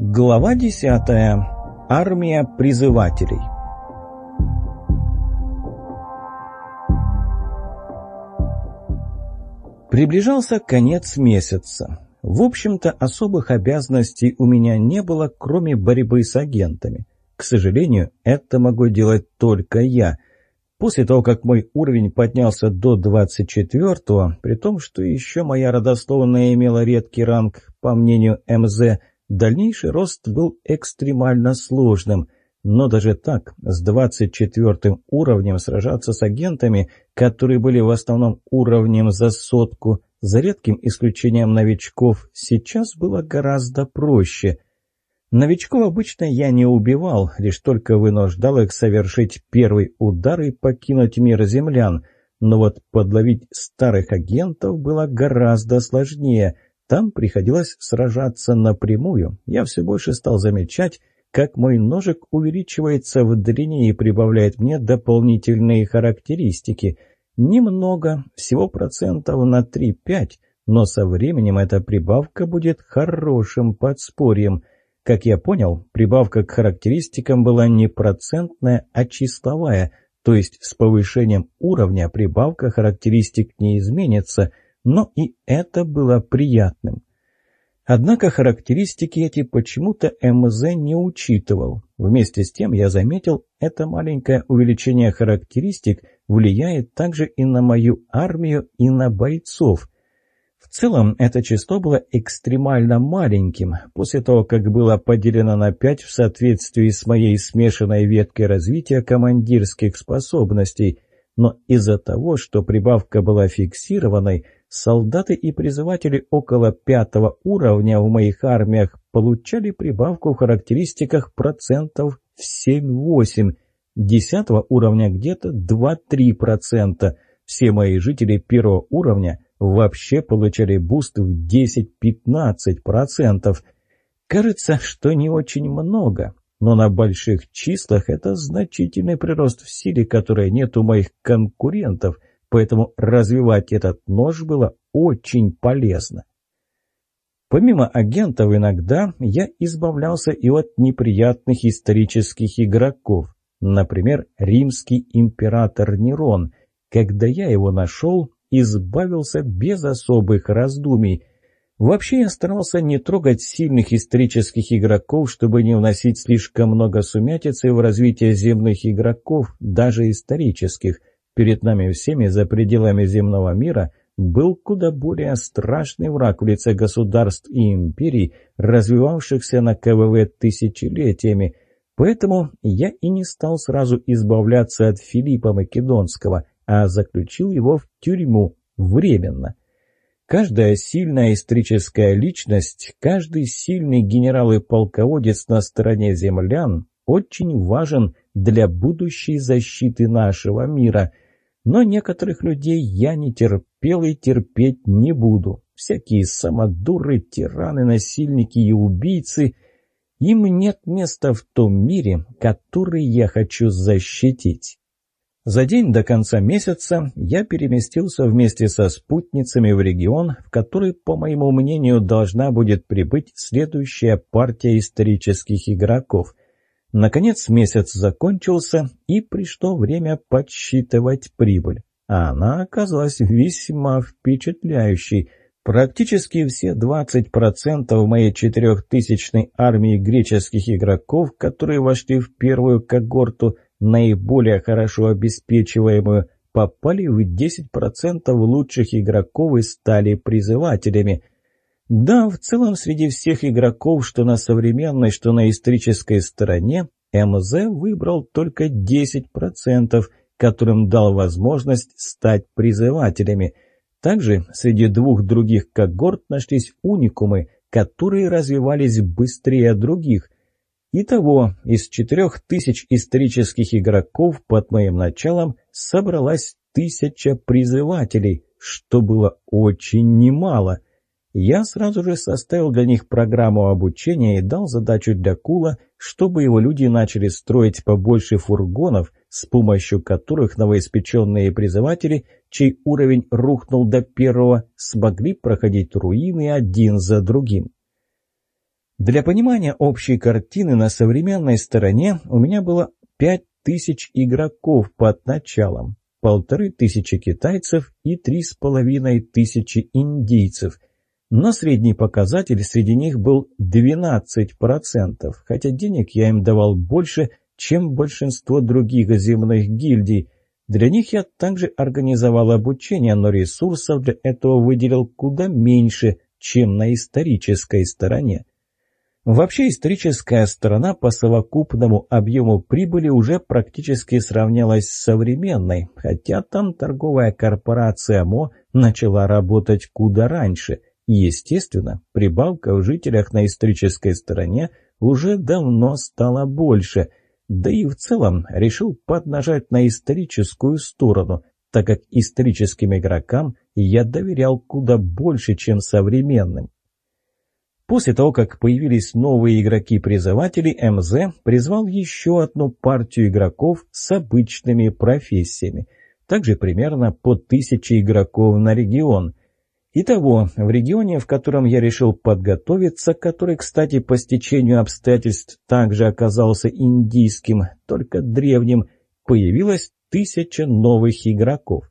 Глава 10. Армия призывателей. Приближался конец месяца. В общем-то, особых обязанностей у меня не было, кроме борьбы с агентами. К сожалению, это могу делать только я. После того, как мой уровень поднялся до 24-го, при том, что еще моя родословная имела редкий ранг, по мнению МЗ, дальнейший рост был экстремально сложным. Но даже так, с 24 уровнем сражаться с агентами, которые были в основном уровнем за сотку, за редким исключением новичков, сейчас было гораздо проще. Новичков обычно я не убивал, лишь только вынуждал их совершить первый удар и покинуть мир землян. Но вот подловить старых агентов было гораздо сложнее. Там приходилось сражаться напрямую. Я все больше стал замечать, как мой ножик увеличивается в длине и прибавляет мне дополнительные характеристики. Немного, всего процентов на 3-5, но со временем эта прибавка будет хорошим подспорьем. Как я понял, прибавка к характеристикам была не процентная, а числовая, то есть с повышением уровня прибавка характеристик не изменится, но и это было приятным. Однако характеристики эти почему-то МЗ не учитывал. Вместе с тем я заметил, это маленькое увеличение характеристик влияет также и на мою армию, и на бойцов. В целом, это число было экстремально маленьким, после того, как было поделено на 5 в соответствии с моей смешанной веткой развития командирских способностей, но из-за того, что прибавка была фиксированной, Солдаты и призыватели около пятого уровня в моих армиях получали прибавку в характеристиках процентов в 7-8, десятого уровня где-то 2-3%. Все мои жители первого уровня вообще получали буст в 10-15%. Кажется, что не очень много, но на больших числах это значительный прирост в силе, которой нет у моих конкурентов – поэтому развивать этот нож было очень полезно. Помимо агентов иногда я избавлялся и от неприятных исторических игроков. Например, римский император Нерон. Когда я его нашел, избавился без особых раздумий. Вообще я старался не трогать сильных исторических игроков, чтобы не вносить слишком много сумятицы в развитие земных игроков, даже исторических – Перед нами всеми за пределами земного мира был куда более страшный враг в лице государств и империй, развивавшихся на КВВ тысячелетиями. Поэтому я и не стал сразу избавляться от Филиппа Македонского, а заключил его в тюрьму временно. Каждая сильная историческая личность, каждый сильный генерал и полководец на стороне землян очень важен для будущей защиты нашего мира – но некоторых людей я не терпел и терпеть не буду. Всякие самодуры, тираны, насильники и убийцы. Им нет места в том мире, который я хочу защитить. За день до конца месяца я переместился вместе со спутницами в регион, в который, по моему мнению, должна будет прибыть следующая партия исторических игроков – Наконец месяц закончился, и пришло время подсчитывать прибыль. А она оказалась весьма впечатляющей. Практически все 20% моей четырехтысячной армии греческих игроков, которые вошли в первую когорту, наиболее хорошо обеспечиваемую, попали в 10% лучших игроков и стали призывателями – да, в целом среди всех игроков, что на современной, что на исторической стороне, МЗ выбрал только 10%, которым дал возможность стать призывателями. Также среди двух других когорт нашлись уникумы, которые развивались быстрее других. Итого, из четырех тысяч исторических игроков под моим началом собралась тысяча призывателей, что было очень немало – я сразу же составил для них программу обучения и дал задачу для Кула, чтобы его люди начали строить побольше фургонов, с помощью которых новоиспеченные призыватели, чей уровень рухнул до первого, смогли проходить руины один за другим. Для понимания общей картины на современной стороне у меня было 5000 игроков под началом, полторы тысячи китайцев и три с половиной тысячи индийцев. Но средний показатель среди них был 12%, хотя денег я им давал больше, чем большинство других земных гильдий. Для них я также организовал обучение, но ресурсов для этого выделил куда меньше, чем на исторической стороне. Вообще историческая сторона по совокупному объему прибыли уже практически сравнялась с современной, хотя там торговая корпорация МО начала работать куда раньше. Естественно, прибавка в жителях на исторической стороне уже давно стала больше. Да и в целом решил поднажать на историческую сторону, так как историческим игрокам я доверял куда больше, чем современным. После того, как появились новые игроки-призыватели, МЗ призвал еще одну партию игроков с обычными профессиями. Также примерно по тысяче игроков на регион. Итого, в регионе, в котором я решил подготовиться, который, кстати, по стечению обстоятельств также оказался индийским, только древним, появилось тысяча новых игроков.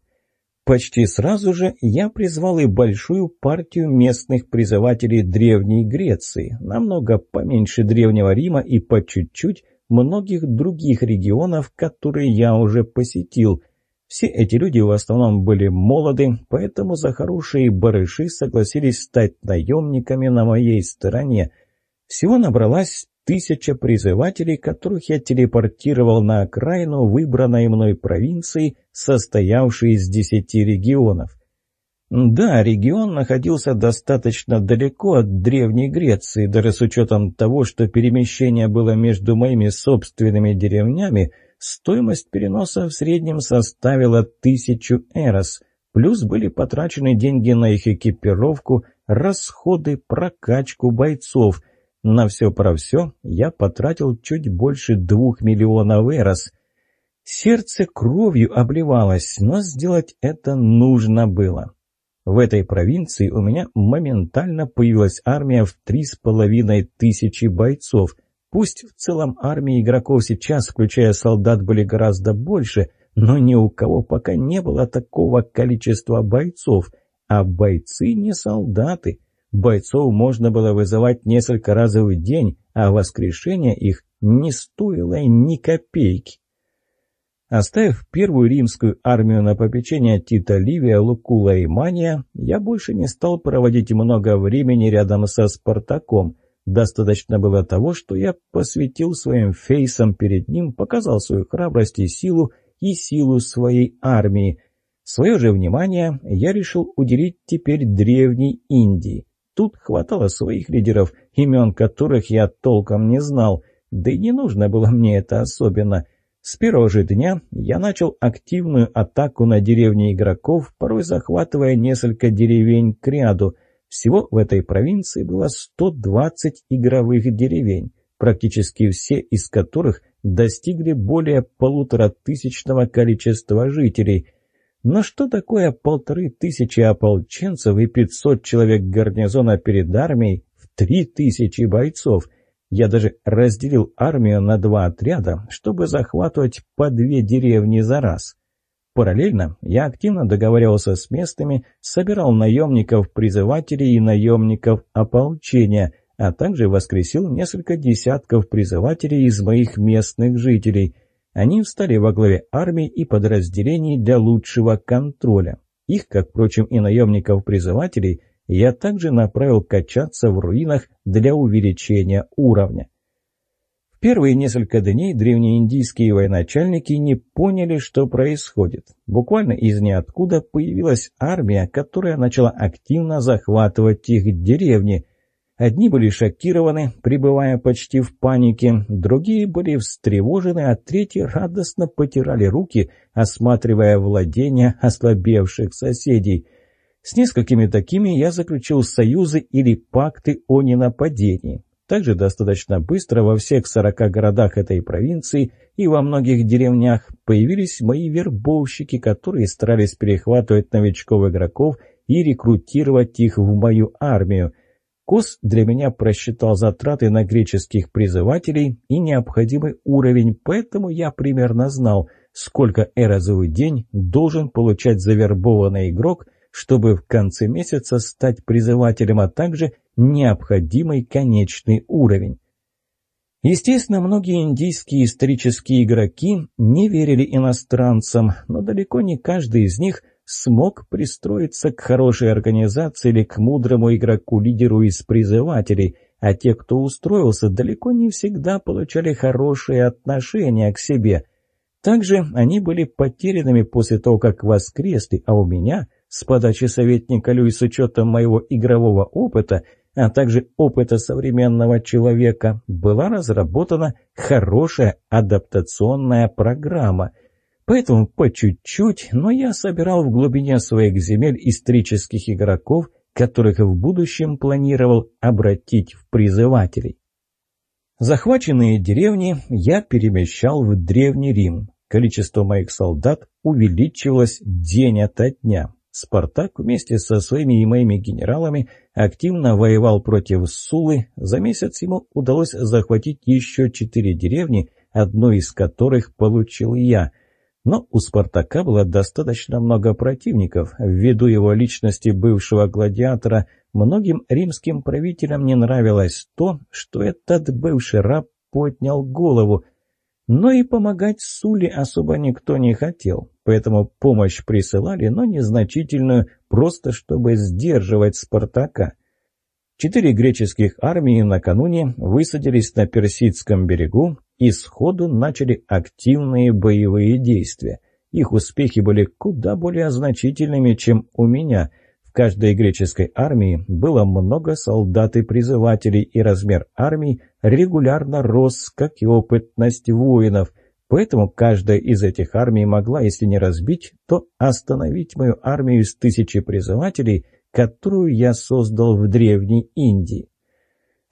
Почти сразу же я призвал и большую партию местных призывателей Древней Греции, намного поменьше Древнего Рима и по чуть-чуть многих других регионов, которые я уже посетил. Все эти люди в основном были молоды, поэтому за хорошие барыши согласились стать наемниками на моей стороне. Всего набралась тысяча призывателей, которых я телепортировал на окраину выбранной мной провинции, состоявшей из десяти регионов. Да, регион находился достаточно далеко от Древней Греции, даже с учетом того, что перемещение было между моими собственными деревнями, стоимость переноса в среднем составила тысячу эрос, плюс были потрачены деньги на их экипировку, расходы, прокачку бойцов – на все про все я потратил чуть больше двух миллионов эрос. Сердце кровью обливалось, но сделать это нужно было. В этой провинции у меня моментально появилась армия в три с половиной тысячи бойцов. Пусть в целом армии игроков сейчас, включая солдат, были гораздо больше, но ни у кого пока не было такого количества бойцов. А бойцы не солдаты. Бойцов можно было вызывать несколько раз в день, а воскрешение их не стоило ни копейки. Оставив первую римскую армию на попечение Тита Ливия, Лукула и Мания, я больше не стал проводить много времени рядом со Спартаком. Достаточно было того, что я посвятил своим фейсам перед ним, показал свою храбрость и силу, и силу своей армии. Свое же внимание я решил уделить теперь древней Индии. Тут хватало своих лидеров, имен которых я толком не знал, да и не нужно было мне это особенно. С первого же дня я начал активную атаку на деревни игроков, порой захватывая несколько деревень к ряду. Всего в этой провинции было 120 игровых деревень, практически все из которых достигли более полуторатысячного количества жителей – но что такое полторы тысячи ополченцев и пятьсот человек гарнизона перед армией в три тысячи бойцов? Я даже разделил армию на два отряда, чтобы захватывать по две деревни за раз. Параллельно я активно договаривался с местными, собирал наемников-призывателей и наемников ополчения, а также воскресил несколько десятков призывателей из моих местных жителей – они встали во главе армии и подразделений для лучшего контроля. Их, как, впрочем, и наемников-призывателей, я также направил качаться в руинах для увеличения уровня. Первые несколько дней древнеиндийские военачальники не поняли, что происходит. Буквально из ниоткуда появилась армия, которая начала активно захватывать их деревни – Одни были шокированы, пребывая почти в панике, другие были встревожены, а третьи радостно потирали руки, осматривая владения ослабевших соседей. С несколькими такими я заключил союзы или пакты о ненападении. Также достаточно быстро во всех сорока городах этой провинции и во многих деревнях появились мои вербовщики, которые старались перехватывать новичков игроков и рекрутировать их в мою армию – Кос для меня просчитал затраты на греческих призывателей и необходимый уровень, поэтому я примерно знал, сколько эразовый день должен получать завербованный игрок, чтобы в конце месяца стать призывателем, а также необходимый конечный уровень. Естественно, многие индийские исторические игроки не верили иностранцам, но далеко не каждый из них смог пристроиться к хорошей организации или к мудрому игроку-лидеру из призывателей, а те, кто устроился, далеко не всегда получали хорошие отношения к себе. Также они были потерянными после того, как воскресли, а у меня, с подачи советника Лю и с учетом моего игрового опыта, а также опыта современного человека, была разработана хорошая адаптационная программа – Поэтому по чуть-чуть, но я собирал в глубине своих земель исторических игроков, которых в будущем планировал обратить в призывателей. Захваченные деревни я перемещал в Древний Рим. Количество моих солдат увеличивалось день ото дня. Спартак вместе со своими и моими генералами активно воевал против Сулы. За месяц ему удалось захватить еще четыре деревни, одну из которых получил я – но у «Спартака» было достаточно много противников. Ввиду его личности бывшего гладиатора, многим римским правителям не нравилось то, что этот бывший раб поднял голову. Но и помогать Суле особо никто не хотел, поэтому помощь присылали, но незначительную, просто чтобы сдерживать «Спартака». Четыре греческих армии накануне высадились на Персидском берегу и сходу начали активные боевые действия. Их успехи были куда более значительными, чем у меня. В каждой греческой армии было много солдат и призывателей, и размер армий регулярно рос, как и опытность воинов. Поэтому каждая из этих армий могла, если не разбить, то остановить мою армию из тысячи призывателей, которую я создал в Древней Индии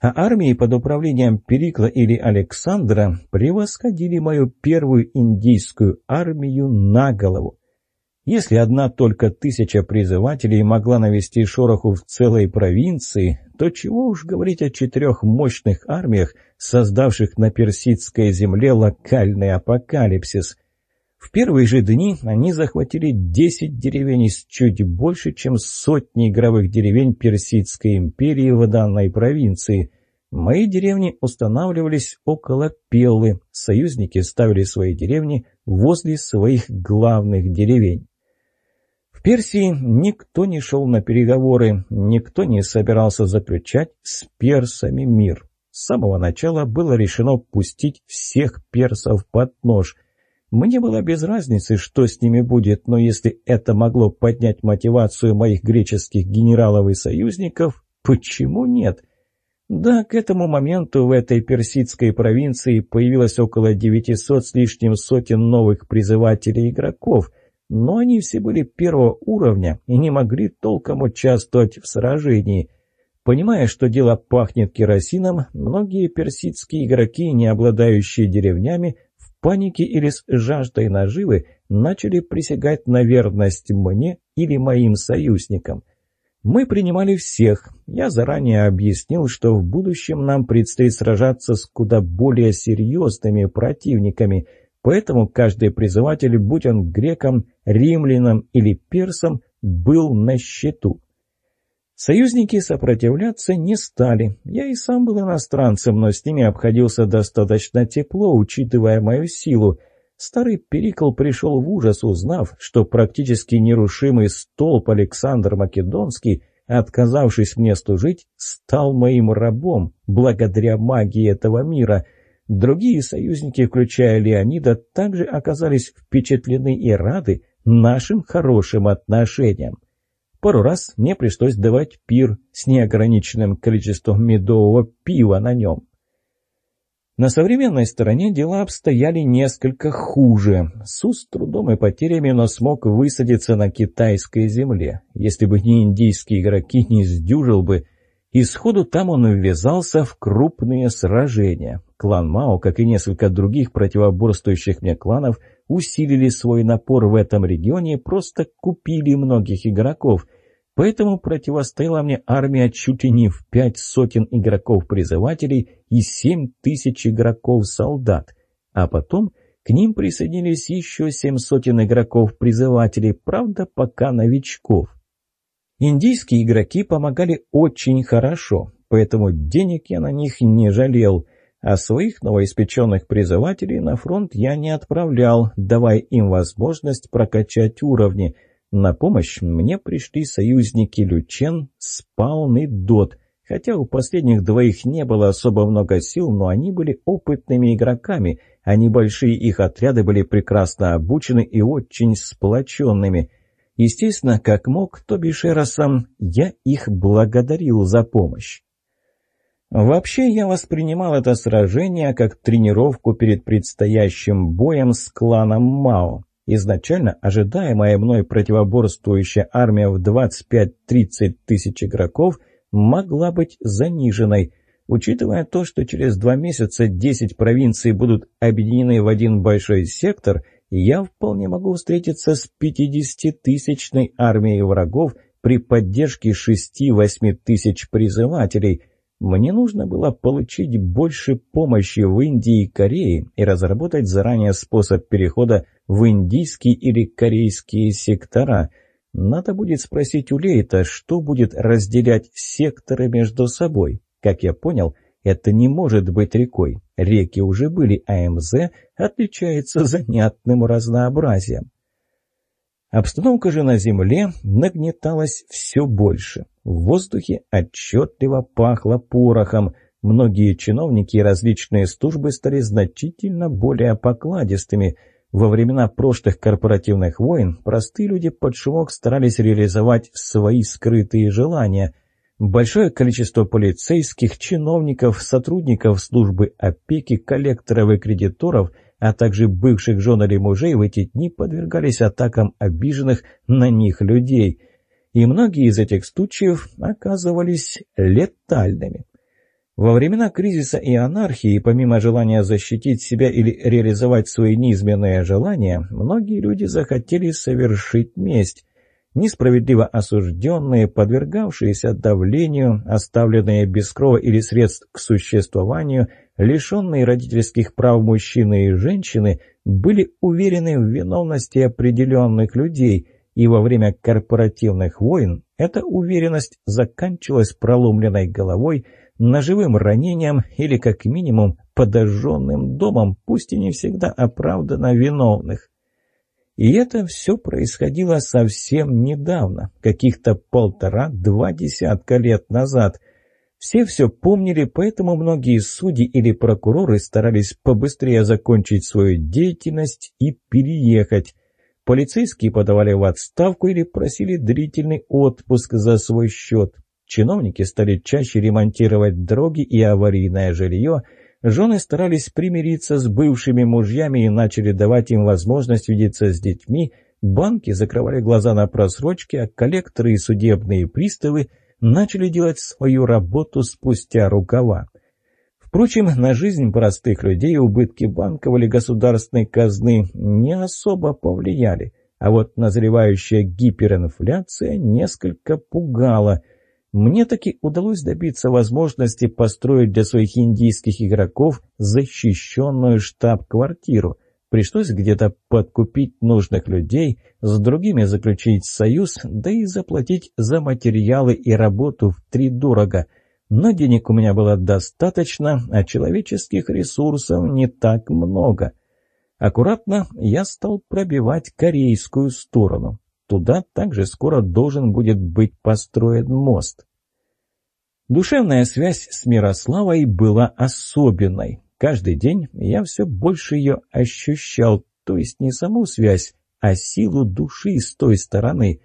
а армии под управлением Перикла или Александра превосходили мою первую индийскую армию на голову. Если одна только тысяча призывателей могла навести шороху в целой провинции, то чего уж говорить о четырех мощных армиях, создавших на персидской земле локальный апокалипсис. В первые же дни они захватили десять деревень из чуть больше, чем сотни игровых деревень Персидской империи в данной провинции. Мои деревни устанавливались около Пеллы, союзники ставили свои деревни возле своих главных деревень. Персии никто не шел на переговоры, никто не собирался заключать с персами мир. С самого начала было решено пустить всех персов под нож – мне было без разницы, что с ними будет, но если это могло поднять мотивацию моих греческих генералов и союзников, почему нет? Да, к этому моменту в этой персидской провинции появилось около 900 с лишним сотен новых призывателей игроков, но они все были первого уровня и не могли толком участвовать в сражении. Понимая, что дело пахнет керосином, многие персидские игроки, не обладающие деревнями, панике или с жаждой наживы начали присягать на верность мне или моим союзникам. Мы принимали всех. Я заранее объяснил, что в будущем нам предстоит сражаться с куда более серьезными противниками, поэтому каждый призыватель, будь он греком, римляном или персом, был на счету. Союзники сопротивляться не стали. Я и сам был иностранцем, но с ними обходился достаточно тепло, учитывая мою силу. Старый Перикл пришел в ужас, узнав, что практически нерушимый столб Александр Македонский, отказавшись мне служить, стал моим рабом, благодаря магии этого мира. Другие союзники, включая Леонида, также оказались впечатлены и рады нашим хорошим отношениям. Пару раз мне пришлось давать пир с неограниченным количеством медового пива на нем. На современной стороне дела обстояли несколько хуже. Су с трудом и потерями, но смог высадиться на китайской земле. Если бы не индийские игроки, не сдюжил бы. И сходу там он ввязался в крупные сражения. Клан Мао, как и несколько других противоборствующих мне кланов, усилили свой напор в этом регионе просто купили многих игроков. Поэтому противостояла мне армия чуть ли не в пять сотен игроков-призывателей и семь тысяч игроков-солдат. А потом к ним присоединились еще семь сотен игроков-призывателей, правда, пока новичков. Индийские игроки помогали очень хорошо, поэтому денег я на них не жалел, а своих новоиспеченных призывателей на фронт я не отправлял, давая им возможность прокачать уровни – на помощь мне пришли союзники Лючен, Спаун и Дот, хотя у последних двоих не было особо много сил, но они были опытными игроками, а небольшие их отряды были прекрасно обучены и очень сплоченными. Естественно, как мог Тоби Шеросом, я их благодарил за помощь. Вообще, я воспринимал это сражение как тренировку перед предстоящим боем с кланом Мао. Изначально ожидаемая мной противоборствующая армия в 25-30 тысяч игроков могла быть заниженной. Учитывая то, что через два месяца 10 провинций будут объединены в один большой сектор, я вполне могу встретиться с 50-тысячной армией врагов при поддержке 6-8 тысяч призывателей – мне нужно было получить больше помощи в Индии и Корее и разработать заранее способ перехода в индийские или корейские сектора. Надо будет спросить у Лейта, что будет разделять секторы между собой. Как я понял, это не может быть рекой. Реки уже были, а МЗ отличается занятным разнообразием. Обстановка же на земле нагнеталась все больше. В воздухе отчетливо пахло порохом. Многие чиновники и различные службы стали значительно более покладистыми. Во времена прошлых корпоративных войн простые люди под шумок старались реализовать свои скрытые желания. Большое количество полицейских, чиновников, сотрудников службы опеки, коллекторов и кредиторов – а также бывших жен или мужей в эти дни подвергались атакам обиженных на них людей. И многие из этих случаев оказывались летальными. Во времена кризиса и анархии, помимо желания защитить себя или реализовать свои неизменные желания, многие люди захотели совершить месть. Несправедливо осужденные, подвергавшиеся давлению, оставленные без крова или средств к существованию – лишенные родительских прав мужчины и женщины, были уверены в виновности определенных людей, и во время корпоративных войн эта уверенность заканчивалась проломленной головой, ножевым ранением или, как минимум, подожженным домом, пусть и не всегда оправданно виновных. И это все происходило совсем недавно, каких-то полтора-два десятка лет назад – все все помнили, поэтому многие судьи или прокуроры старались побыстрее закончить свою деятельность и переехать. Полицейские подавали в отставку или просили длительный отпуск за свой счет. Чиновники стали чаще ремонтировать дороги и аварийное жилье. Жены старались примириться с бывшими мужьями и начали давать им возможность видеться с детьми. Банки закрывали глаза на просрочки, а коллекторы и судебные приставы – начали делать свою работу спустя рукава. Впрочем, на жизнь простых людей убытки банков или государственной казны не особо повлияли, а вот назревающая гиперинфляция несколько пугала. Мне таки удалось добиться возможности построить для своих индийских игроков защищенную штаб-квартиру. Пришлось где-то подкупить нужных людей, с другими заключить союз, да и заплатить за материалы и работу в три дорого. Но денег у меня было достаточно, а человеческих ресурсов не так много. Аккуратно я стал пробивать корейскую сторону. Туда также скоро должен будет быть построен мост. Душевная связь с Мирославой была особенной. Каждый день я все больше ее ощущал, то есть не саму связь, а силу души с той стороны.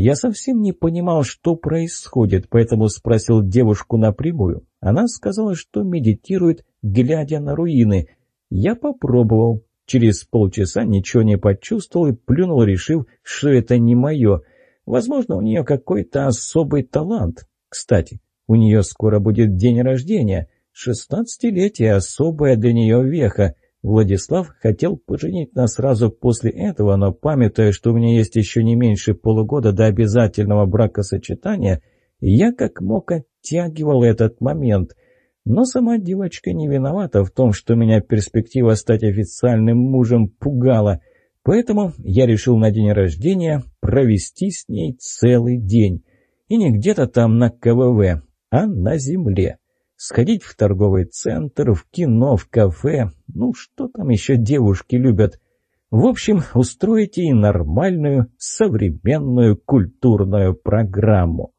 Я совсем не понимал, что происходит, поэтому спросил девушку напрямую. Она сказала, что медитирует, глядя на руины. Я попробовал. Через полчаса ничего не почувствовал и плюнул, решив, что это не мое. Возможно, у нее какой-то особый талант. Кстати, у нее скоро будет день рождения — Шестнадцатилетие — особая для нее веха. Владислав хотел поженить нас сразу после этого, но памятуя, что у меня есть еще не меньше полугода до обязательного бракосочетания, я как мог оттягивал этот момент. Но сама девочка не виновата в том, что меня перспектива стать официальным мужем пугала. Поэтому я решил на день рождения провести с ней целый день. И не где-то там на КВВ, а на земле. Сходить в торговый центр, в кино, в кафе. Ну, что там еще девушки любят? В общем, устроите и нормальную, современную культурную программу.